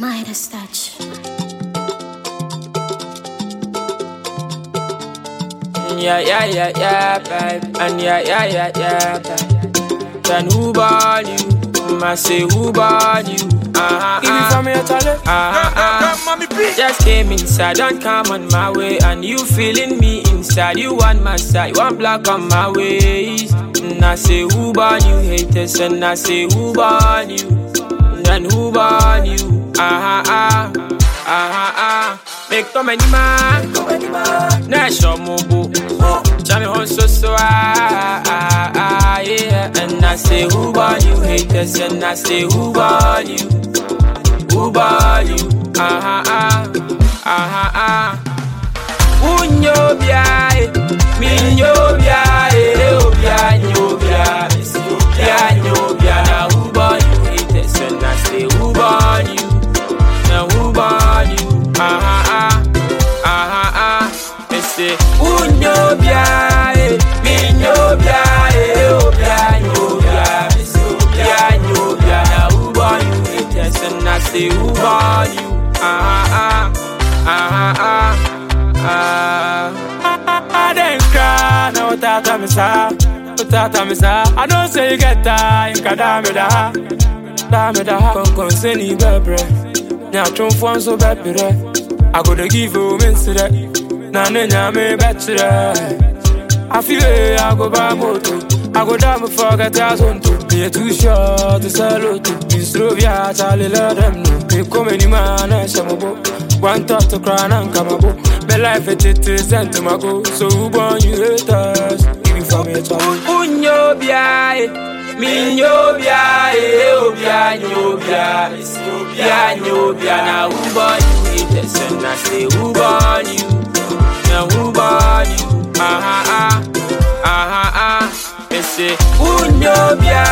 Midas touch. Yeah, yeah, yeah, yeah, babe. And yeah, yeah, yeah, yeah, babe. Then who born you? I say who born you? Uh-huh, Give it from me, Charlie. uh-huh, uh-huh. Just came inside, don't come on my way. And you feeling me inside. You want my side, you want black on my waist. And I say who born you? Haters, and I say who born you? Then who born you? Uh-huh, uh, uh-huh, uh. Make come any man, na show mo bo. Chami hon so so ah ah ah yeah. And I say who born you haters, and I say who born you, who born you? Ah ah ah ah ah. Unyo bia eh, minyo bia say who born you? Ah ah ah ah ah ah. I didn't cry, no tata me sa, no tata me sa. I don't say you get time, kada me da, da me da. Kon kon se ni bebre, nya chun fon so bepire. I go to give you min sire, na ne nya me betre. I feel it, I go buy moto. I go down before get a to be too short to sell out to be slow. Yeah, Charlie, let them know. They come any man, I shall go. One thought to cry and come up. My life it is sent to my go. So who born you haters? Give me for me, Charlie. Unyo bia eh, minyo bia eh, oh bia nyo bia, bia nyo bia. Na who born you haters, and I say who born you, na who born you? Say unyo bia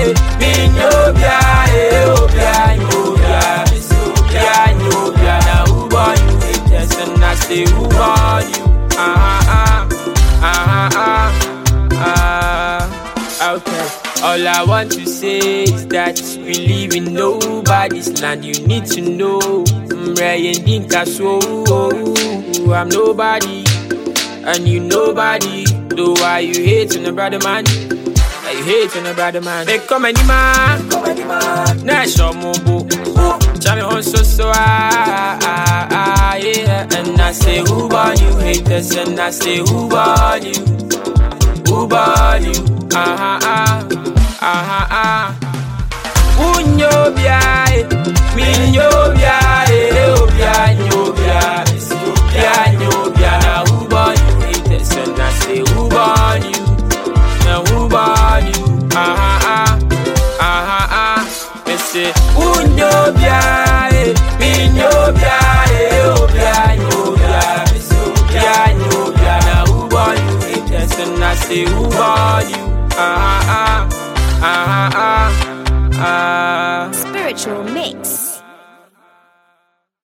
eh, minyo bia eh, oh bia nyo bia, bia nyo bia. Na who born you haters, and I say who born you? Ah ah ah ah. Okay. All I want to say is that we live in nobody's land. You need to know. I'm nobody, and you nobody. Do why you hate on a brother man? Why you hate on a brother man? They come any man, na show mo bo. Chami hon so so ah ah ah yeah. And I say who born you haters, and I say who born you. Who born you? Ah ah ah say unyo bia eh, minyo bia eh, oh bia nyo bia, bia nyo bia. Na who born you haters, and I